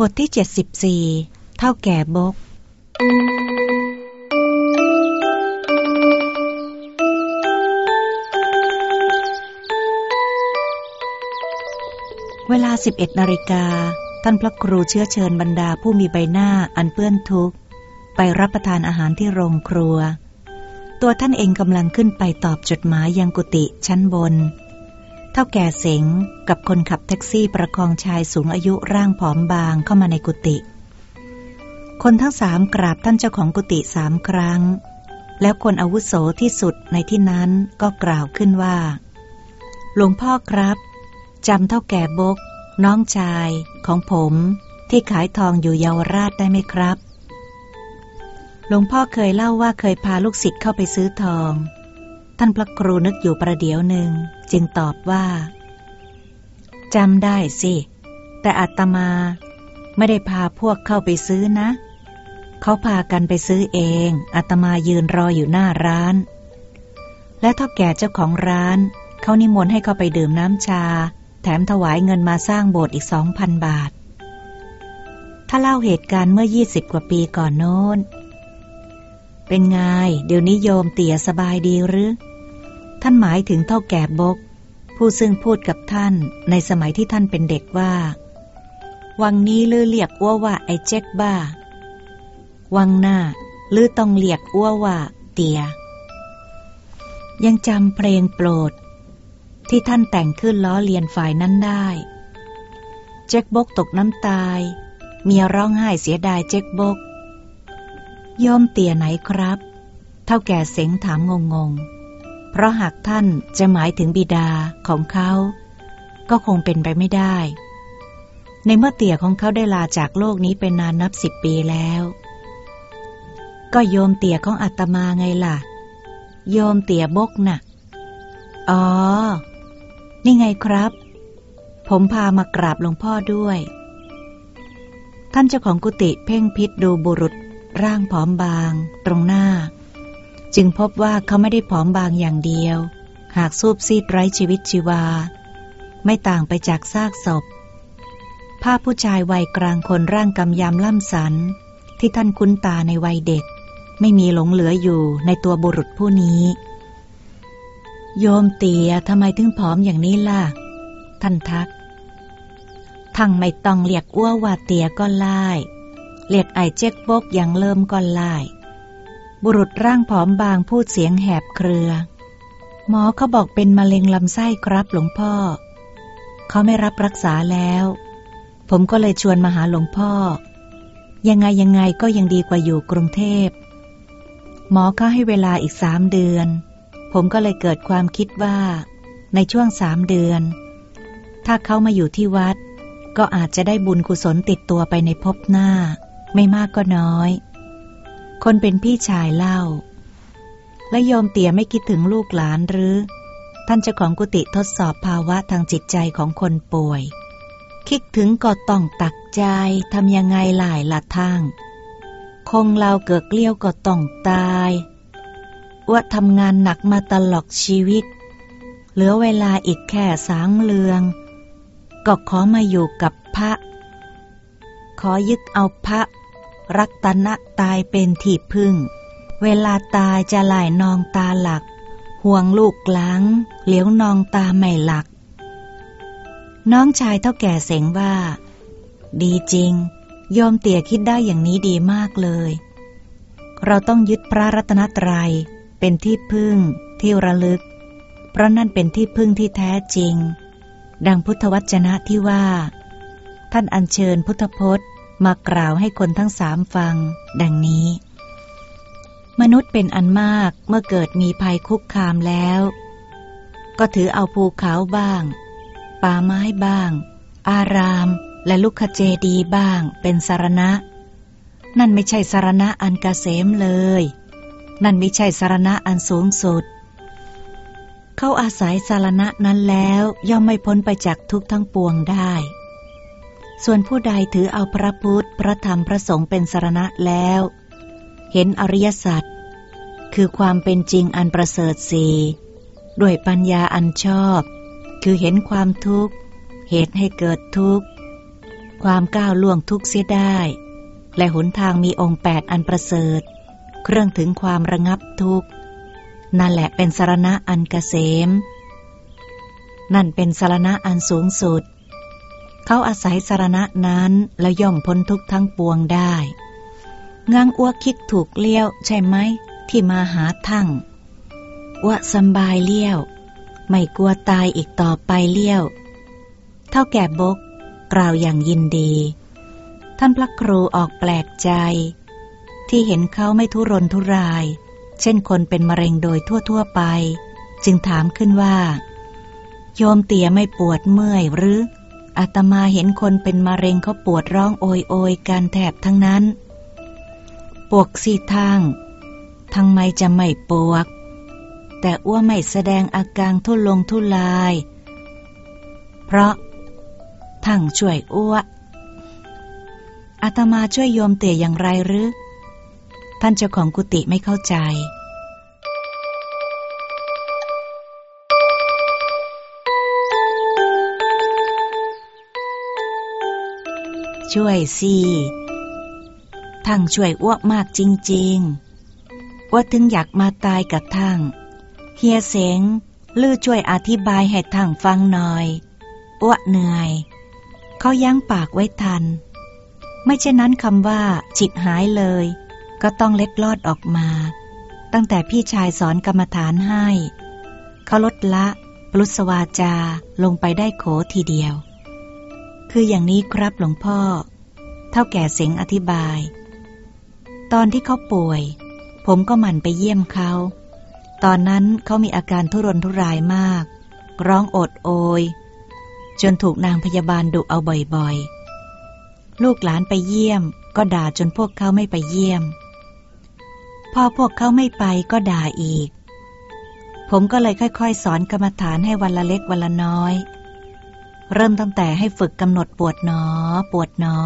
บทที่ 74 เท่าแก่บก เวลา 11นาฬิกา ท่านพระครูเชื้อเชิญบรรดาผู้มีใบหน้าอันเปื้อนทุกข์ ไปรับประทานอาหารที่โรงครัว ตัวท่านเองกำลังขึ้นไปตอบจดหมายยังกุฏิชั้นบน เท่าแก่เสงกับคนขับแท็กซี่ประคองชายสูงอายุร่างผอมบางเข้ามาในกุฏิคนทั้งสามกราบท่านเจ้าของกุฏิสามครั้ง แล้วคนอาวุโสที่สุดในที่นั้นก็กล่าวขึ้นว่า หลวงพ่อครับจำเท่าแก่บก น้องชายของผมที่ขายทองอยู่เยาวราชได้ไหมครับ หลวงพ่อเคยเล่าว่าเคยพาลูกศิษย์เข้าไปซื้อทอง ท่านพระครูนึกอยู่ประเดี๋ยวหนึ่ง จึงตอบว่าจำได้สิ แต่อาตมาไม่ได้พาพวกเข้าไปซื้อนะ เขาพากันไปซื้อเองอาตมายืนรออยู่หน้าร้าน และเท่าแก่เจ้าของร้าน เขานิมนต์ให้เขาไปดื่มน้ำชา แถมถวายเงินมาสร้างโบสถ์อีกสองพันบาท ถ้าเล่าเหตุการณ์เมื่อยี่สิบกว่าปีก่อนโน้น เป็นไง เดี๋ยวนี้โยมเตี่ยสบายดีหรือ ท่านหมายถึงเท่าแก่บก ผู้ซึ่งพูดกับท่านในสมัยที่ท่านเป็นเด็กว่า วังนี้ลือเรียกอ้วว่าไอ้เจ๊กบ้า วังหน้าลือต้องเรียกอ้วว่า เตีย ยังจำเพลงโปรด ที่ท่านแต่งขึ้นล้อเลียนฝ่ายนั้นได้ เจ๊กบกตกน้ำตาย เมียร้องไห้เสียดายเจ๊กบกโยมเตียไหนครับ เท่าแก่เสงถามงงง เพราะหากท่านจะหมายถึงบิดาของเขา ก็คงเป็นไปไม่ได้ ในเมื่อเตี่ยของเขาได้ลาจากโลกนี้เป็นนานนับสิบปีแล้ว ก็โยมเตี่ยของอาตมาไงล่ะ โยมเตี่ยบกนะ่ะ อ๋อ นี่ไงครับ ผมพามากราบหลวงพ่อด้วย ท่านเจ้าของกุฏิเพ่งพิษดูบุรุษร่างผอมบาง ตรงหน้า จึงพบว่าเขาไม่ได้ผอมบางอย่างเดียว หากสูบซีดไร้ชีวิตชีวา ไม่ต่างไปจากซากศพ ภาพผู้ชายวัยกลางคนร่างกำยำล่ำสัน ที่ท่านคุ้นตาในวัยเด็ก ไม่มีหลงเหลืออยู่ในตัวบุรุษผู้นี้ โยมเตียทำไมถึงผอมอย่างนี้ล่ะ ท่านทักทั้งไม่ต้องเรียกอ้วว่าเตียก็ไล่เรียกไอเจ๊กบกอย่างเริ่มก็ไล่ บุรุษร่างผอมบางพูดเสียงแหบเครือ หมอเขาบอกเป็นมะเร็งลำไส้ครับหลวงพ่อ เขาไม่รับรักษาแล้ว ผมก็เลยชวนมาหาหลวงพ่อ ยังไงยังไงก็ยังดีกว่าอยู่กรุงเทพ หมอเขาให้เวลาอีกสามเดือน ผมก็เลยเกิดความคิดว่า ในช่วงสามเดือน ถ้าเขามาอยู่ที่วัด ก็อาจจะได้บุญกุศลติดตัวไปในภพหน้า ไม่มากก็น้อย คนเป็นพี่ชายเล่า และโยมเตี่ยไม่คิดถึงลูกหลานหรือ ท่านเจ้าของกุฏิทดสอบภาวะทางจิตใจของคนป่วย คิดถึงก็ต้องตักใจทำยังไงหลายละทาง คงเราเกิดเกลี้ยวก็ต้องตายว่าทำงานหนักมาตลอดชีวิต เหลือเวลาอีกแค่สางเลือง ก็ขอมาอยู่กับพระ ขอยึดเอาพระ รักตนะตายเป็นที่พึ่ง เวลาตายจะไหลนองตาหลัก ห่วงลูกหลัง เหลียวนองตาไม่หลัก น้องชายเท่าแก่เสงว่า ดีจริงโยมเตี่ยคิดได้อย่างนี้ดีมากเลย เราต้องยึดพระรัตนตรัยเป็นที่พึ่งที่ระลึก เพราะนั่นเป็นที่พึ่งที่แท้จริง ดังพุทธวจนะที่ว่า ท่านอัญเชิญพุทธพจน์ มากล่าวให้คนทั้งสามฟัง ดังนี้ มนุษย์เป็นอันมากเมื่อเกิดมีภัยคุกคามแล้ว ก็ถือเอาภูเขาบ้าง ป่าไม้บ้าง อาราม และลุกขเจดีบ้าง เป็นสารณะ นั่นไม่ใช่สารณะอันกเกษมเลย นั่นไม่ใช่สารณะอันสูงสุดเขาอาศัยสารณะนั้นแล้วย่อมไม่พ้นไปจากทุกทั้งปวงได้ ส่วนผู้ใดถือเอาพระพุทธ พระธรรม พระสงฆ์เป็นสารณะแล้ว เห็นอริยสัจ คือความเป็นจริงอันประเสริฐสีด้วยปัญญาอันชอบ คือเห็นความทุกข์ เหตุให้เกิดทุกข์ ความก้าวล่วงทุกข์เสียได้ และหนทางมีองค์แปดอันประเสริฐ เครื่องถึงความระงับทุกข์ นั่นแหละเป็นสารณะอันกเกษม นั่นเป็นสารณะอันสูงสุด เขาอาศัยสารณะนั้นแล้วย่อมพ้นทุกทั้งปวงได้งางอ้วคิดถูกเลี้ยวใช่ไหมที่มาหาทั้งอ้วสบายเลี้ยว ไม่กลัวตายอีกต่อไปเลี้ยว เท่าแก่บก กล่าวอย่างยินดี ท่านพระครูออกแปลกใจ ที่เห็นเขาไม่ทุรนทุราย เช่นคนเป็นมะเร็งโดยทั่วๆไป จึงถามขึ้นว่า โยมเตียไม่ปวดเมื่อยหรือ อาตมาเห็นคนเป็นมะเร็งเขาปวดร้องโอยโอยการแถบทั้งนั้น ปวกสีทางทางไม่จะไม่ปวก แต่อ้วไม่แสดงอาการทุลงทุลาย เพราะทั้งช่วยอ้วอาตมาช่วยโยมเตี่ยอย่างไรหรือ ท่านเจ้าของกุฏิไม่เข้าใจ ช่วยสิทั้งช่วยอ้วกมากจริง ๆ ว่าถึงอยากมาตายกับทั้งเฮียเสงลือช่วยอธิบายให้ทั้งฟังหน่อยอ้วกเหนื่อย เขายั้งปากไว้ทัน ไม่เช่นนั้นคำว่าจิตหายเลย ก็ต้องเล็ดลอดออกมา ตั้งแต่พี่ชายสอนกรรมฐานให้ เขาลดละปลุสวาจาลงไปได้โขทีเดียว คืออย่างนี้ครับหลวงพ่อ เท่าแก่เสงอธิบาย ตอนที่เขาป่วย ผมก็หมั่นไปเยี่ยมเขา ตอนนั้นเขามีอาการทุรนทุรายมาก ร้องโอดโอย จนถูกนางพยาบาลดุเอาบ่อยๆ ลูกหลานไปเยี่ยม ก็ด่าจนพวกเขาไม่ไปเยี่ยม พอพวกเขาไม่ไปก็ด่าอีก ผมก็เลยค่อย ๆ สอนกรรมฐานให้วันละเล็กวันละน้อย เริ่มตั้งแต่ให้ฝึกกำหนดปวดหนอ ปวดหนอ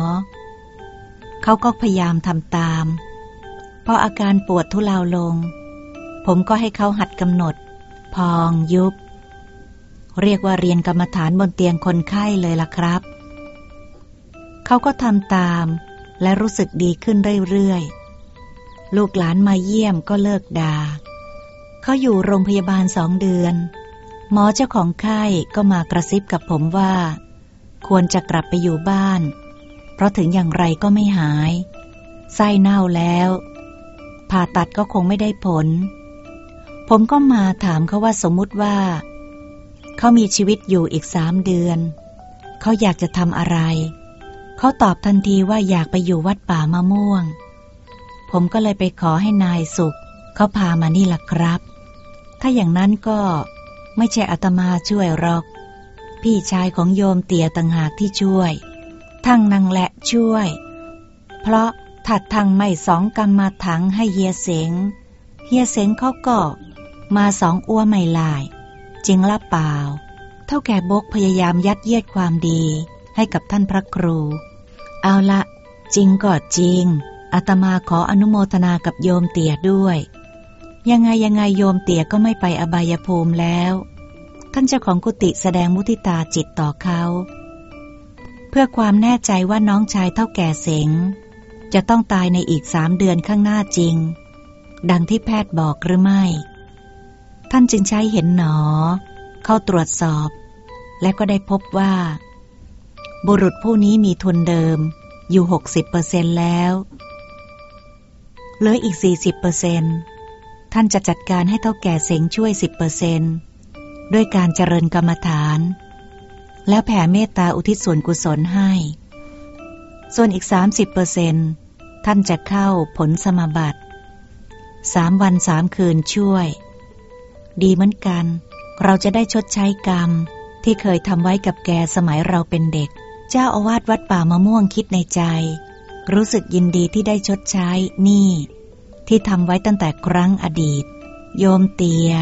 เขาก็พยายามทำตาม พออาการปวดทุเลาลง ผมก็ให้เขาหัดกำหนด พองยุบ เรียกว่าเรียนกรรมฐานบนเตียงคนไข้เลยล่ะครับ เขาก็ทำตามและรู้สึกดีขึ้นเรื่อยๆ ลูกหลานมาเยี่ยมก็เลิกดา่าเขาอยู่โรงพยาบาลสองเดือน หมอเจ้าของไข้ก็มากระซิบกับผมว่า ควรจะกลับไปอยู่บ้าน เพราะถึงอย่างไรก็ไม่หาย ไส้เน่าแล้ว ผ่าตัดก็คงไม่ได้ผล ผมก็มาถามเขาว่าสมมุติว่า เขามีชีวิตอยู่อีกสามเดือน เขาอยากจะทำอะไร เขาตอบทันทีว่าอยากไปอยู่วัดป่ามะม่วง ผมก็เลยไปขอให้นายสุข เขาพามานี่ล่ะครับ ถ้าอย่างนั้นก็ ไม่ใช่อาตมาช่วยหรอก พี่ชายของโยมเตี่ยต่างหากที่ช่วย ทั้งนางและช่วย เพราะถัดทางไม่สองกรรมมาถังให้เฮียเสงเฮียเสงเขาก็มาสองอ้วไม่ลายจริงละเปล่า เท่าแก่บกพยายามยัดเยียดความดีให้กับท่านพระครู เอาละจริงก็จริงอาตมาขออนุโมทนากับโยมเตี่ยด้วย ยังไงยังไงโยมเตี่ยก็ไม่ไปอบายภูมิแล้ว ท่านเจ้าของกุฏิแสดงมุทิตาจิตต่อเขา เพื่อความแน่ใจว่าน้องชายเท่าแก่เสง จะต้องตายในอีกสามเดือนข้างหน้าจริง ดังที่แพทย์บอกหรือไม่ ท่านจึงใช้เห็นหนอ เข้าตรวจสอบ และก็ได้พบว่า บุรุษผู้นี้มีทุนเดิมอยู่ 60%แล้วเหลืออีก 40%ท่านจะจัดการให้เท่าแก่เสงช่วย 10% ด้วยการเจริญกรรมฐาน แล้วแผ่เมตตาอุทิศส่วนกุศลให้ ส่วนอีก 30%ท่านจะเข้าผลสมบัติสามวันสามคืนช่วย ดีเหมือนกัน เราจะได้ชดใช้กรรมที่เคยทำไว้กับแกสมัยเราเป็นเด็ก เจ้าอาวาสวัดป่ามะม่วงคิดในใจ รู้สึกยินดีที่ได้ชดใช้นี่ที่ทำไว้ตั้งแต่ครั้งอดีต โยมเตีย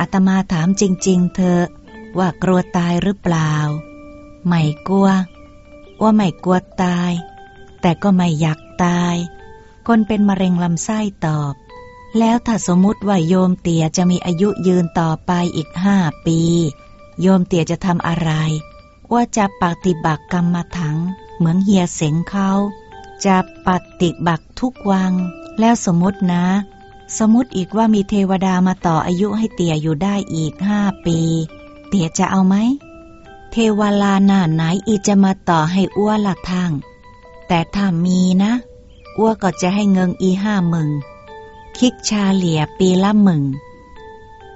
อาตมาถามจริง ๆ เธอว่ากลัวตายหรือเปล่า ไม่กลัว ว่าไม่กลัวตาย แต่ก็ไม่อยากตาย คนเป็นมะเร็งลำไส้ตอบ แล้วถ้าสมมติว่าโยมเตียจะมีอายุยืนต่อไปอีกห้าปี โยมเตียจะทำอะไร ว่าจะปฏิบัติกรรมถัง เหมืองเฮียเสงเขาจะปฏิบัติทุกวัง แล้วสมมตินะ สมมติอีกว่ามีเทวดามาต่ออายุให้เตี่ยอยู่ได้อีกห้าปี เตี่ยจะเอาไหม เทวลาหน้าไหนอีจะมาต่อให้อ้วละทาง แต่ถ้ามีนะ อ้วก็จะให้เงินอีห้ามื่นคิกชาเหลี่ยปีละหมื่น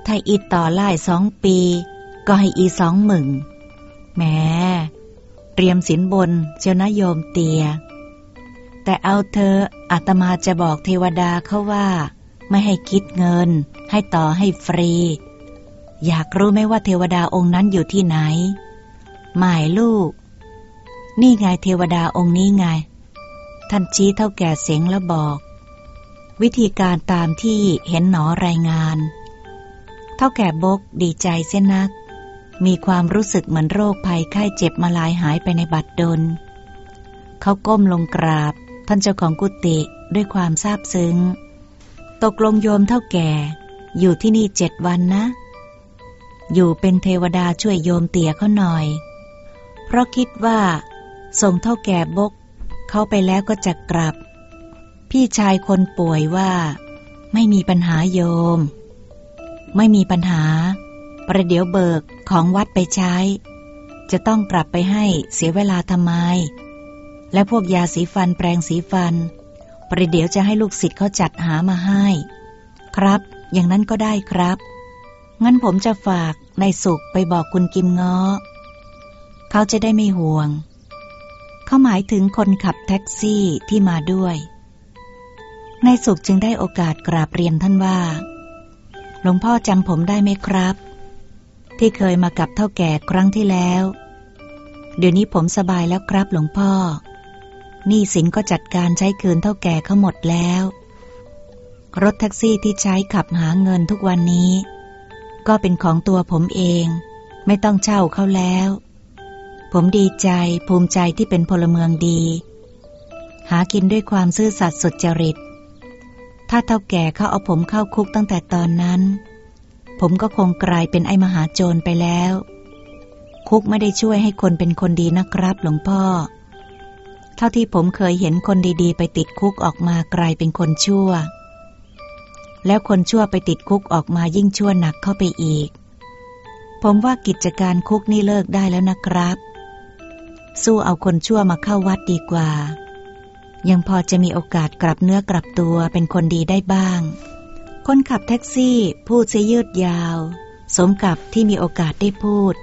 ถ้าอีต่อไล่สองปี ก็ให้อีสองหมื่นแหมเตรียมสินบนเจ้านะโยมเตีย แต่เอาเธออาตมาจะบอกเทวดาเขาว่า ไม่ให้คิดเงิน ให้ต่อให้ฟรี อยากรู้ไหมว่าเทวดาองค์นั้นอยู่ที่ไหน หมายลูก นี่ไงเทวดาองค์นี้ไง ท่านชี้เท่าแก่เสียงแล้วบอก วิธีการตามที่เห็นหนอรายงาน เท่าแก่บกดีใจเส้นนัก มีความรู้สึกเหมือนโรคภัยไข้เจ็บมาลายหายไปในบัดดล เขาก้มลงกราบ ท่านเจ้าของกุฏิด้วยความซาบซึ้ง ตกลงโยมเท่าแก่ อยู่ที่นี่เจ็ดวันนะ อยู่เป็นเทวดาช่วยโยมเตี่ยเขาหน่อย เพราะคิดว่า ส่งเท่าแก่บก เขาไปแล้วก็จะกลับ พี่ชายคนป่วยว่า ไม่มีปัญหาโยม ไม่มีปัญหา ประเดี๋ยวเบิกของวัดไปใช้ จะต้องกลับไปให้เสียเวลาทำไม และพวกยาสีฟันแปรงสีฟัน ประเดี๋ยวจะให้ลูกศิษย์เขาจัดหามาให้ ครับ อย่างนั้นก็ได้ครับ งั้นผมจะฝากนายสุขไปบอกคุณกิมง้อ เขาจะได้ไม่ห่วง เขาหมายถึงคนขับแท็กซี่ที่มาด้วยนายสุขจึงได้โอกาสกราบเรียนท่านว่า หลวงพ่อจำผมได้ไหมครับ ที่เคยมากับเท่าแก่ครั้งที่แล้ว เดี๋ยวนี้ผมสบายแล้วครับหลวงพ่อ หนี่สินก็จัดการใช้คืนเท่าแก่เขาหมดแล้ว รถแท็กซี่ที่ใช้ขับหาเงินทุกวันนี้ ก็เป็นของตัวผมเอง ไม่ต้องเช่าเขาแล้ว ผมดีใจภูมิใจที่เป็นพลเมืองดี หากินด้วยความซื่อสัตย์สุจริต ถ้าเท่าแก่เขาเอาผมเข้าคุกตั้งแต่ตอนนั้น ผมก็คงกลายเป็นไอ้มหาโจรไปแล้ว คุกไม่ได้ช่วยให้คนเป็นคนดีนะครับ หลวงพ่อ เท่าที่ผมเคยเห็นคนดีๆ ไปติดคุกออกมากลายเป็นคนชั่ว แล้วคนชั่วไปติดคุกออกมายิ่งชั่วหนักเข้าไปอีก ผมว่ากิจการคุกนี่เลิกได้แล้วนะครับ สู้เอาคนชั่วมาเข้าวัดดีกว่า ยังพอจะมีโอกาสกลับเนื้อกลับตัวเป็นคนดีได้บ้าง คนขับแท็กซี่พูดเสยยืดยาว สมกับที่มีโอกาสได้พูด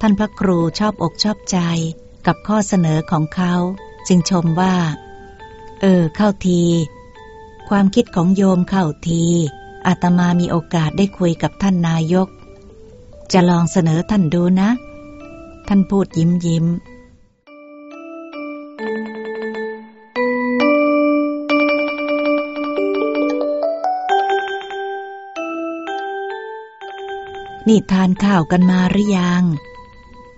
ท่านพระครูชอบอกชอบใจกับข้อเสนอของเขา จึงชมว่า เออ เข้าที ความคิดของโยมเข้าทีอาตมามีโอกาสได้คุยกับท่านนายก จะลองเสนอท่านดูนะ ท่านพูดยิ้มยิ้มนี่ทานข้าวกันมาหรือยัง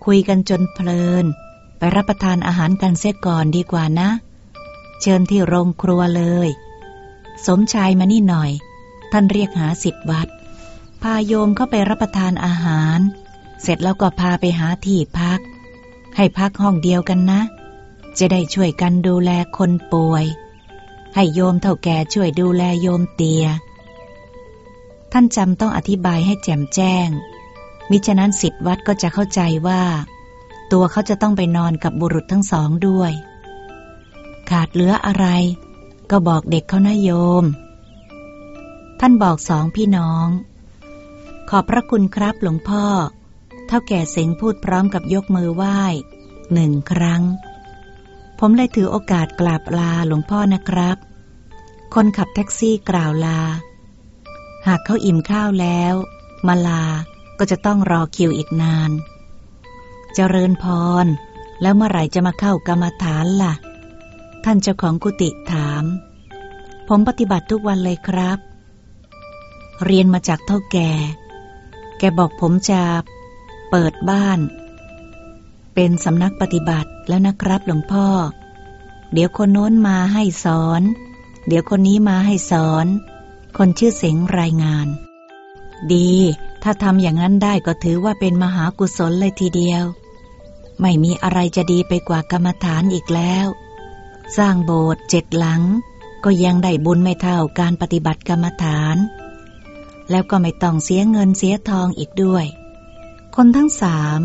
คุยกันจนเพลิน ไปรับประทานอาหารกันเสียก่อนดีกว่านะ เชิญที่โรงครัวเลย สมชายมานี่หน่อย ท่านเรียกหาสิทธิวัด พาโยมเข้าไปรับประทานอาหาร เสร็จแล้วก็พาไปหาที่พัก ให้พักห้องเดียวกันนะ จะได้ช่วยกันดูแลคนป่วย ให้โยมเท่าแก่ช่วยดูแลโยมเตีย ท่านจำต้องอธิบายให้แจ่มแจ้ง มิฉะนั้นสิทธิวัดก็จะเข้าใจว่า ตัวเขาจะต้องไปนอนกับบุรุษทั้งสองด้วย ขาดเหลืออะไร ก็บอกเด็กเขานะโยม ท่านบอกสองพี่น้อง ขอบพระคุณครับหลวงพ่อ เท่าแก่เสงพูดพร้อมกับยกมือไหว้หนึ่งครั้ง ผมเลยถือโอกาสกราบลาหลวงพ่อนะครับ คนขับแท็กซี่กล่าวลา หากเขาอิ่มข้าวแล้ว มาลาก็จะต้องรอคิวอีกนาน เจริญพร แล้วเมื่อไหร่จะมาเข้ากรรมฐานล่ะ ท่านเจ้าของกุฏิถาม ผมปฏิบัติทุกวันเลยครับ เรียนมาจากเท่าแก่ แกบอกผมจะเปิดบ้าน เป็นสำนักปฏิบัติแล้วนะครับหลวงพ่อ เดี๋ยวคนโน้นมาให้สอน เดี๋ยวคนนี้มาให้สอน คนชื่อเสงรายงาน ดีถ้าทำอย่างนั้นได้ก็ถือว่าเป็นมหากุศลเลยทีเดียว ไม่มีอะไรจะดีไปกว่ากรรมฐานอีกแล้ว สร้างโบสถ์เจ็ดหลัง ก็ยังได้บุญไม่เท่าการปฏิบัติกรรมฐาน แล้วก็ไม่ต้องเสียเงินเสียทองอีกด้วย คนทั้งสาม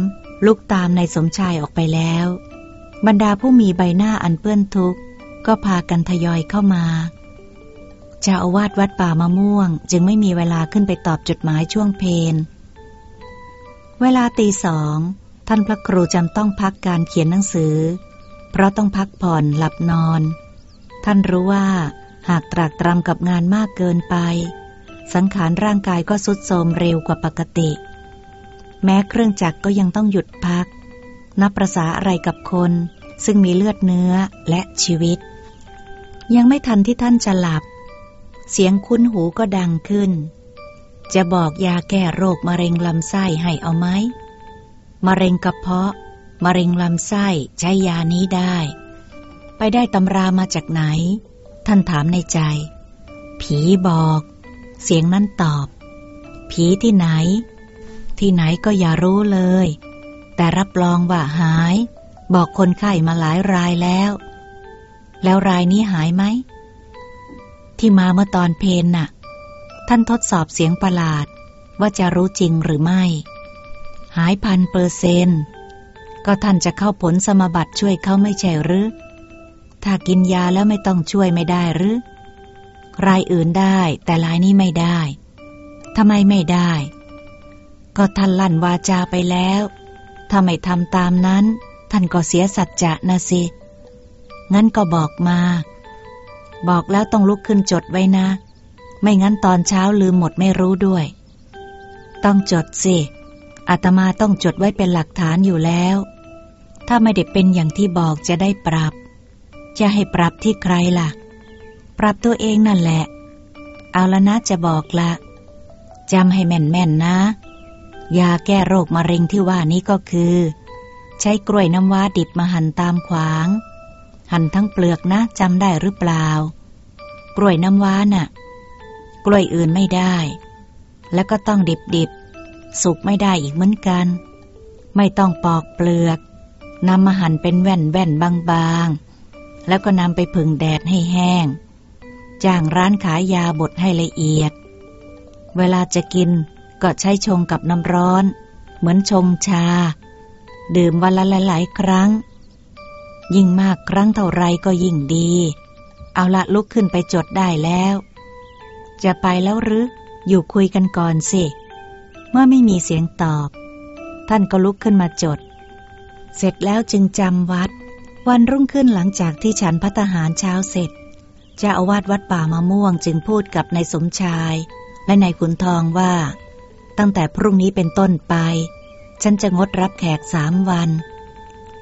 ลุกตามในสมชายออกไปแล้ว บรรดาผู้มีใบหน้าอันเปื้อนทุกข์ ก็พากันทยอยเข้ามาเจ้าอาวาสวัดป่ามะม่วง จึงไม่มีเวลาขึ้นไปตอบจดหมายช่วงเพน เวลาตีสอง ท่านพระครูจำต้องพักการเขียนหนังสือ เพราะต้องพักผ่อนหลับนอน ท่านรู้ว่า หากตรากตรำกับงานมากเกินไป สังขารร่างกายก็สุดโทรมเร็วกว่าปกติ แม้เครื่องจักรก็ยังต้องหยุดพัก นับประษาอะไรกับคน ซึ่งมีเลือดเนื้อและชีวิต ยังไม่ทันที่ท่านจะหลับ เสียงคุ้นหูก็ดังขึ้นจะบอกยาแก้โรคมะเร็งลำไส้ให้เอาไหม มะเร็งกระเพาะ มะเร็งลำไส้ใช้ยานี้ได้ ไปได้ตำรามาจากไหน ท่านถามในใจ ผีบอก เสียงนั้นตอบ ผีที่ไหน ที่ไหนก็อย่ารู้เลย แต่รับรองว่าหาย บอกคนไข้มาหลายรายแล้ว แล้วรายนี้หายไหม ที่มาเมื่อตอนเพนน่ะ ท่านทดสอบเสียงประหลาดว่าจะรู้จริงหรือไม่ หายพันเปอร์เซนก็ท่านจะเข้าผลสมบัติช่วยเขาไม่ใช่หรือถ้ากินยาแล้วไม่ต้องช่วยไม่ได้หรือรายอื่นได้แต่รายนี้ไม่ได้ทำไมไม่ได้ ก็ท่านลั่นวาจาไปแล้วถ้าไม่ทำตามนั้น ท่านก็เสียสัจจะนะสิ งั้นก็บอกมา บอกแล้วต้องลุกขึ้นจดไว้นะ ไม่งั้นตอนเช้าลืมหมดไม่รู้ด้วย ต้องจดสิ อาตมาต้องจดไว้เป็นหลักฐานอยู่แล้ว ถ้าไม่ได้เป็นอย่างที่บอกจะได้ปรับ จะให้ปรับที่ใครล่ะ ปรับตัวเองนั่นแหละ เอาละนะจะบอกละจำให้แม่นๆนะ ยาแก้โรคมะเร็งที่ว่านี้ก็คือ ใช้กล้วยน้ำว้าดิบมาหั่นตามขวาง หั่นทั้งเปลือกนะจำได้หรือเปล่า กล้วยน้ำว้าน่ะ กล้วยอื่นไม่ได้ แล้วก็ต้องดิบ สุกไม่ได้อีกเหมือนกัน ไม่ต้องปอกเปลือกนำมาหั่นเป็นแว่นแว่นบางๆ แล้วก็นำไปผึ่งแดดให้แห้ง จ้างร้านขายยาบดให้ละเอียด เวลาจะกินก็ใช้ชงกับน้ำร้อน เหมือนชงชา ดื่มวันละหลายๆครั้ง ยิ่งมากครั้งเท่าไรก็ยิ่งดี เอาละลุกขึ้นไปจดได้แล้ว จะไปแล้วหรืออยู่คุยกันก่อนสิ เมื่อไม่มีเสียงตอบ ท่านก็ลุกขึ้นมาจด เสร็จแล้วจึงจำวัด วันรุ่งขึ้นหลังจากที่ฉันพัตหารเช้าเสร็จเจ้าอาวาสวัดป่ามะม่วงจึงพูดกับนายสมชาย และนายขุนทองว่า ตั้งแต่พรุ่งนี้เป็นต้นไป ฉันจะงดรับแขกสามวัน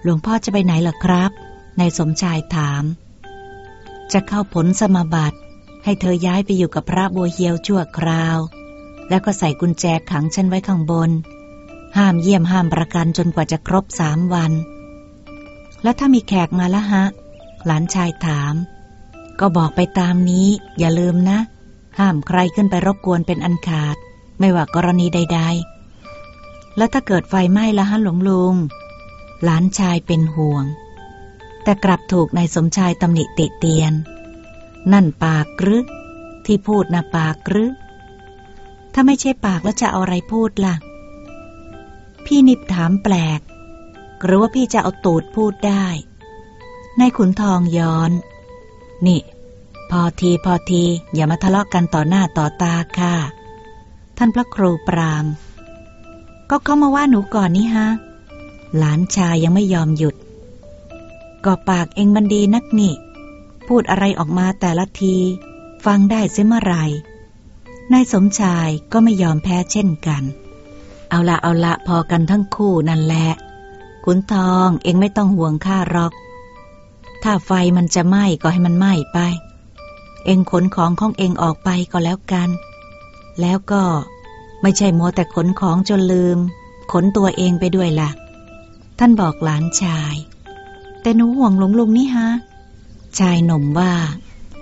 หลวงพ่อจะไปไหนล่ะครับนายสมชายถาม จะเข้าผลสมบัติ ให้เธอย้ายไปอยู่กับพระบัวเฮียวชั่วคราว แล้วก็ใส่กุญแจขังฉันไว้ข้างบน ห้ามเยี่ยมห้ามประกันจนกว่าจะครบสามวัน แล้วถ้ามีแขกมาละฮะ หลานชายถาม ก็บอกไปตามนี้ อย่าลืมนะ ห้ามใครขึ้นไปรบกวนเป็นอันขาด ไม่ว่ากรณีใด ๆ แล้วถ้าเกิดไฟไหม้ละฮะหลวงลุง หลานชายเป็นห่วง แต่กลับถูกนายสมชายตำหนิติเตียน นั่นปากกรึที่พูดนะปากกรึ ถ้าไม่ใช่ปากแล้วจะเอาอะไรพูดละ่ะ พี่นิบถามแปลก หรือว่าพี่จะเอาตูดพูดได้ นายขุนทองย้อน นี่ พอทีพอทีอย่ามาทะเลาะกกันต่อหน้าต่อตาค่ะ ท่านพระครูปราม ก็เข้ามาว่าหนูก่อนนี่ฮะ หลานชายยังไม่ยอมหยุดก็ปากเองมันดีนักนี่ พูดอะไรออกมาแต่ละที ฟังได้เสียเมื่อไหร่ นายสมชายก็ไม่ยอมแพ้เช่นกัน เอาละเอาละพอกันทั้งคู่นั่นแหละขุนทองเองไม่ต้องห่วงข้ารอก ถ้าไฟมันจะไหม้ก็ให้มันไหม้ไป เองขนของของเองออกไปก็แล้วกัน แล้วก็ไม่ใช่มัวแต่ขนของจนลืม ขนตัวเองไปด้วยละ่ะ ท่านบอกหลานชาย แต่หนูห่วงหลวงลุงนี่ฮะ ชายหนุ่มว่า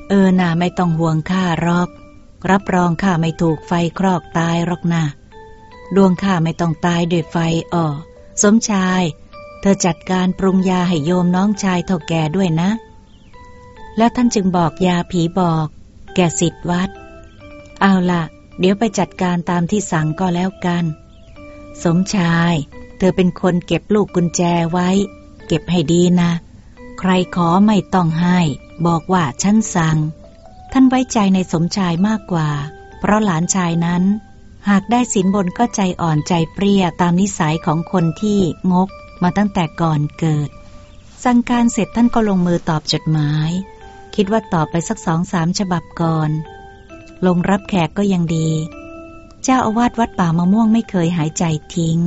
เออนาไม่ต้องห่วงข้ารอก รับรองข้าไม่ถูกไฟครอกตายหรอกนะดวงข้าไม่ต้องตายด้วยไฟอ่อสมชาย เธอจัดการปรุงยาให้โยมน้องชายเท่าแก่ด้วยนะ แล้วท่านจึงบอกยาผีบอก แก่สิทธิวัด เอาละเดี๋ยวไปจัดการตามที่สั่งก็แล้วกัน สมชาย เธอเป็นคนเก็บลูกกุญแจไว้ เก็บให้ดีนะ ใครขอไม่ต้องให้ บอกว่าฉันสั่ง ท่านไว้ใจในสมชายมากกว่า เพราะหลานชายนั้น หากได้สินบนก็ใจอ่อนใจเปรี้ยตามนิสัยของคนที่งกมาตั้งแต่ก่อนเกิด สั่งการเสร็จท่านก็ลงมือตอบจดหมาย คิดว่าตอบไปสักสองสามฉบับก่อน ลงรับแขกก็ยังดี เจ้าอาวาสวัดป่ามะม่วงไม่เคยหายใจทิ้ง